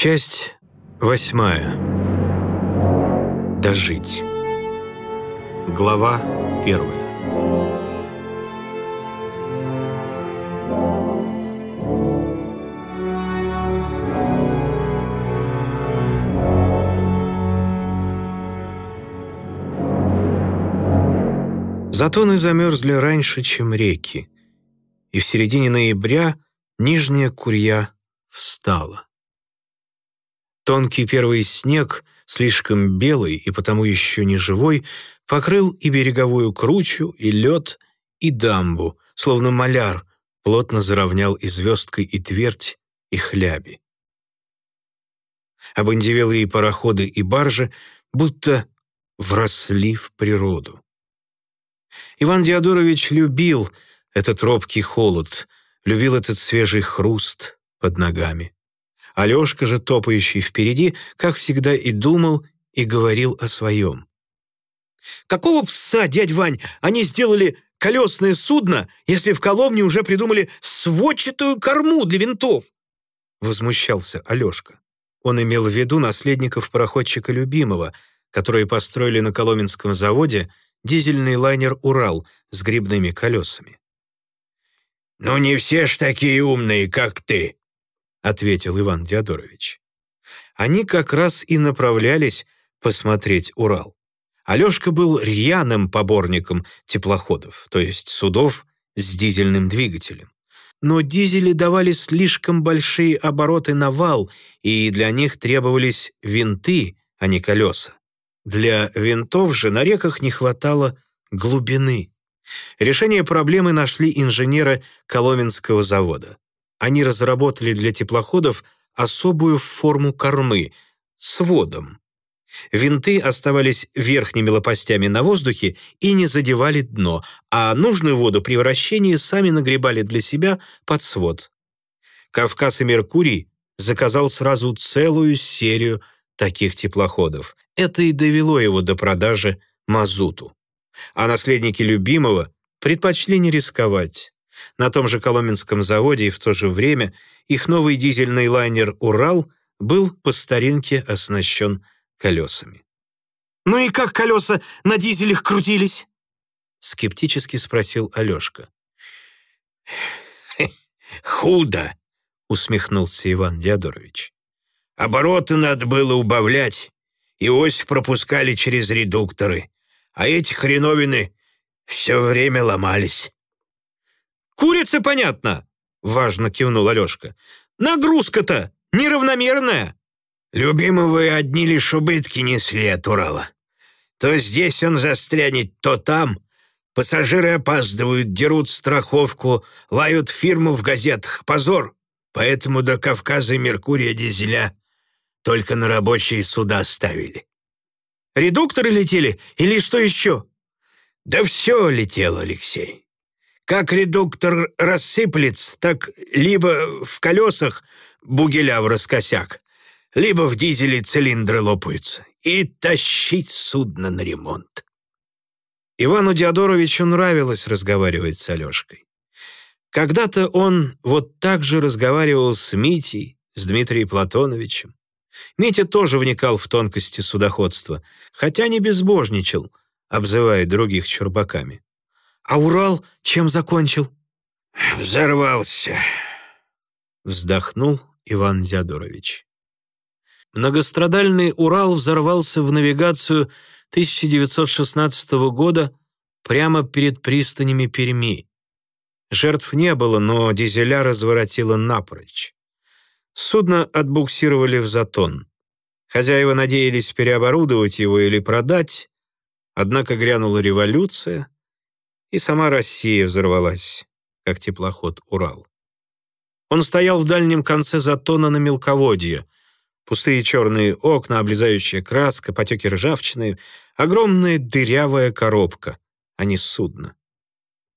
Часть восьмая. Дожить. Глава первая. Затоны замерзли раньше, чем реки, и в середине ноября нижняя курья встала. Тонкий первый снег, слишком белый и потому еще не живой, покрыл и береговую кручу, и лед, и дамбу, словно маляр, плотно заровнял и звездкой, и твердь, и хляби. Обындевелые пароходы и баржи будто вросли в природу. Иван Диадорович любил этот робкий холод, любил этот свежий хруст под ногами. Алешка же, топающий впереди, как всегда и думал, и говорил о своем. «Какого пса, дядь Вань, они сделали колесное судно, если в Коломне уже придумали сводчатую корму для винтов?» Возмущался Алешка. Он имел в виду наследников пароходчика Любимого, которые построили на Коломенском заводе дизельный лайнер «Урал» с грибными колесами. «Ну не все ж такие умные, как ты», — ответил Иван Диадорович. Они как раз и направлялись посмотреть Урал. Алешка был рьяным поборником теплоходов, то есть судов с дизельным двигателем. Но дизели давали слишком большие обороты на вал, и для них требовались винты, а не колеса. Для винтов же на реках не хватало глубины. Решение проблемы нашли инженеры Коломенского завода. Они разработали для теплоходов особую форму кормы с водом. Винты оставались верхними лопастями на воздухе и не задевали дно, а нужную воду при вращении сами нагребали для себя под свод. Кавказ и Меркурий заказал сразу целую серию таких теплоходов. Это и довело его до продажи мазуту. А наследники любимого предпочли не рисковать. На том же Коломенском заводе и в то же время их новый дизельный лайнер «Урал» был по старинке оснащен колесами. «Ну и как колеса на дизелях крутились?» скептически спросил Алешка. «Худо!» — усмехнулся Иван Диадорович. «Обороты надо было убавлять, и ось пропускали через редукторы, а эти хреновины все время ломались». «Курица, понятно!» — важно кивнул Алешка. «Нагрузка-то неравномерная!» Любимого и одни лишь убытки несли от Урала. То здесь он застрянет, то там. Пассажиры опаздывают, дерут страховку, лают фирму в газетах. Позор! Поэтому до Кавказа Меркурия дизеля только на рабочие суда ставили. Редукторы летели или что еще? Да все летело, Алексей. Как редуктор рассыплется, так либо в колесах бугеля в раскосяк, либо в дизеле цилиндры лопаются. И тащить судно на ремонт. Ивану Диадоровичу нравилось разговаривать с Алешкой. Когда-то он вот так же разговаривал с Митей, с Дмитрием Платоновичем. Митя тоже вникал в тонкости судоходства, хотя не безбожничал, обзывая других чурбаками. А Урал чем закончил? Взорвался. Вздохнул Иван Зядорович. Многострадальный Урал взорвался в навигацию 1916 года прямо перед пристанями Перми. Жертв не было, но дизеля разворотило напрочь. Судно отбуксировали в затон. Хозяева надеялись переоборудовать его или продать, однако грянула революция — и сама Россия взорвалась, как теплоход «Урал». Он стоял в дальнем конце затона на мелководье. Пустые черные окна, облезающая краска, потеки ржавчины, огромная дырявая коробка, а не судно.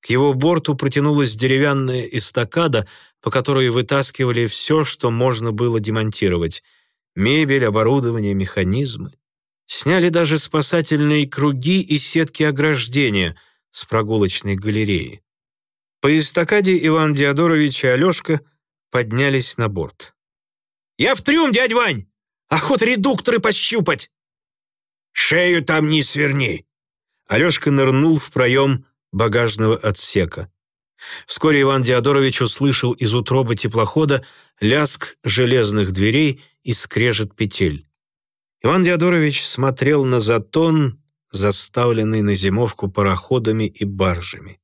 К его борту протянулась деревянная эстакада, по которой вытаскивали все, что можно было демонтировать. Мебель, оборудование, механизмы. Сняли даже спасательные круги и сетки ограждения — с прогулочной галереи. По эстакаде Иван Диадорович и Алешка поднялись на борт. Я в трюм, дядь Вань! Охота редукторы пощупать!» «Шею там не сверни!» Алешка нырнул в проем багажного отсека. Вскоре Иван Диадорович услышал из утробы теплохода ляск железных дверей и скрежет петель. Иван Диадорович смотрел на затон, заставленный на зимовку пароходами и баржами.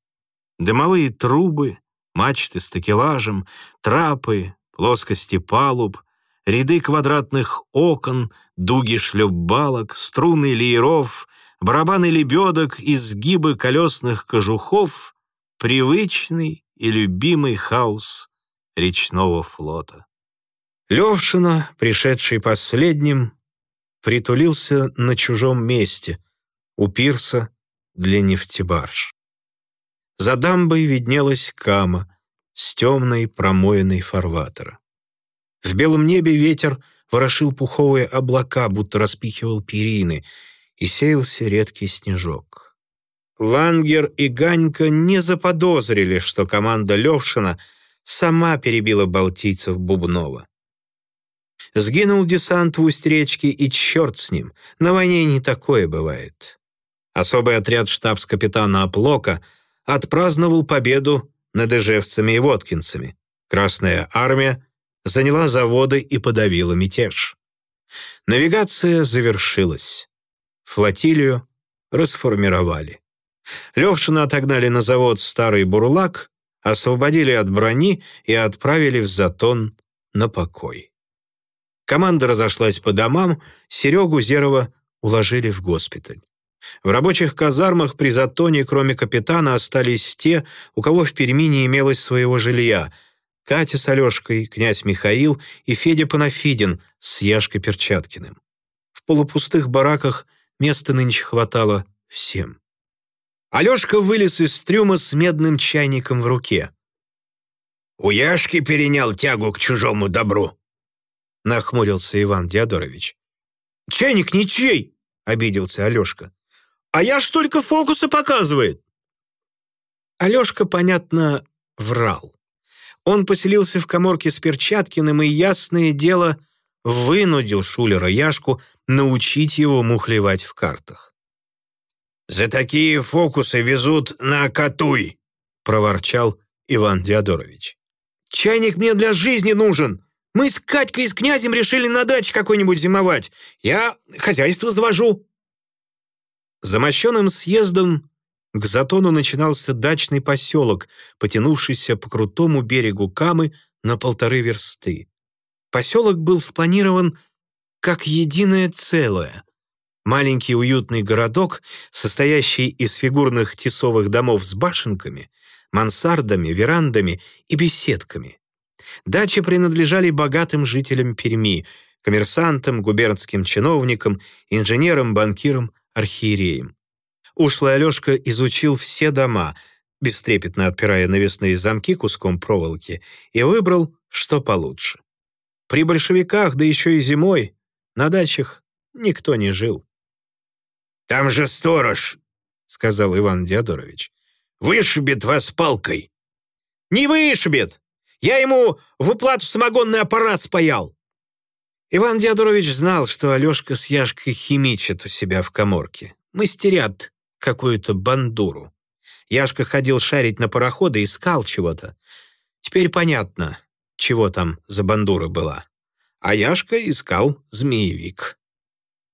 Дымовые трубы, мачты с такелажем, трапы, плоскости палуб, ряды квадратных окон, дуги шлюпбалок, струны лееров, барабаны лебедок, изгибы колесных кожухов — привычный и любимый хаос речного флота. Левшина, пришедший последним, притулился на чужом месте, у пирса для нефтебарж. За дамбой виднелась кама с темной промоиной фарватера. В белом небе ветер ворошил пуховые облака, будто распихивал перины, и сеялся редкий снежок. Лангер и Ганька не заподозрили, что команда Левшина сама перебила балтийцев Бубнова. Сгинул десант в усть речки, и черт с ним, на войне не такое бывает. Особый отряд штабс-капитана Оплока отпраздновал победу над ижевцами и воткинцами. Красная армия заняла заводы и подавила мятеж. Навигация завершилась. Флотилию расформировали. Левшина отогнали на завод «Старый Бурлак», освободили от брони и отправили в Затон на покой. Команда разошлась по домам, Серегу Зерова уложили в госпиталь. В рабочих казармах при Затоне, кроме капитана, остались те, у кого в Перми не имелось своего жилья — Катя с Алешкой, князь Михаил и Федя Панафидин с Яшкой Перчаткиным. В полупустых бараках места нынче хватало всем. Алешка вылез из трюма с медным чайником в руке. «У Яшки перенял тягу к чужому добру», — нахмурился Иван Диадорович. «Чайник ничей!» — обиделся Алешка. «А я ж только фокусы показывает!» Алешка, понятно, врал. Он поселился в коморке с Перчаткиным и, ясное дело, вынудил Шулера Яшку научить его мухлевать в картах. «За такие фокусы везут на Катуй!» — проворчал Иван Диадорович. «Чайник мне для жизни нужен. Мы с Катькой и с князем решили на даче какой-нибудь зимовать. Я хозяйство завожу». За мощеным съездом к Затону начинался дачный поселок, потянувшийся по крутому берегу Камы на полторы версты. Поселок был спланирован как единое целое. Маленький уютный городок, состоящий из фигурных тесовых домов с башенками, мансардами, верандами и беседками. Дачи принадлежали богатым жителям Перми, коммерсантам, губернским чиновникам, инженерам, банкирам, архиереям. Ушлый Алешка изучил все дома, бестрепетно отпирая навесные замки куском проволоки, и выбрал, что получше. При большевиках, да еще и зимой, на дачах никто не жил. «Там же сторож», — сказал Иван Диадорович. «Вышибет вас палкой». «Не вышибет! Я ему в уплату самогонный аппарат спаял». Иван Диадорович знал, что Алешка с Яшкой химичат у себя в коморке. Мастерят какую-то бандуру. Яшка ходил шарить на пароходы, искал чего-то. Теперь понятно, чего там за бандура была. А Яшка искал змеевик.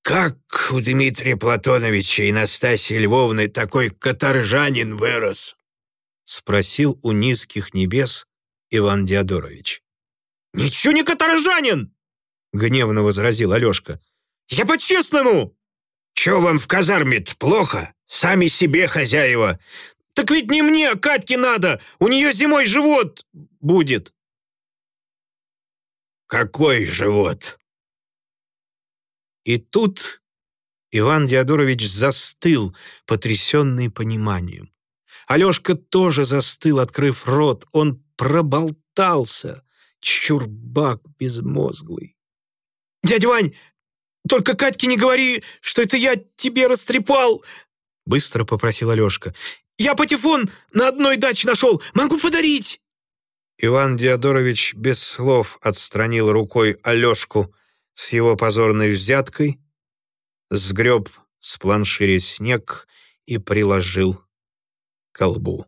«Как у Дмитрия Платоновича и Настасьи Львовны такой каторжанин вырос?» — спросил у низких небес Иван Диадорович. «Ничего не каторжанин!» — гневно возразил Алешка. «Я по-честному!» «Че вам в казарме плохо? Сами себе хозяева!» «Так ведь не мне, а Катьке надо! У нее зимой живот будет!» «Какой живот?» И тут Иван Диадорович застыл, потрясенный пониманием. Алешка тоже застыл, открыв рот. Он проболтался, чурбак безмозглый. Дядя Вань, только Катьке не говори, что это я тебе растрепал!» Быстро попросил Алешка. «Я патефон на одной даче нашел! Могу подарить!» Иван Диадорович без слов отстранил рукой Алешку с его позорной взяткой, сгреб с планшири снег и приложил к колбу.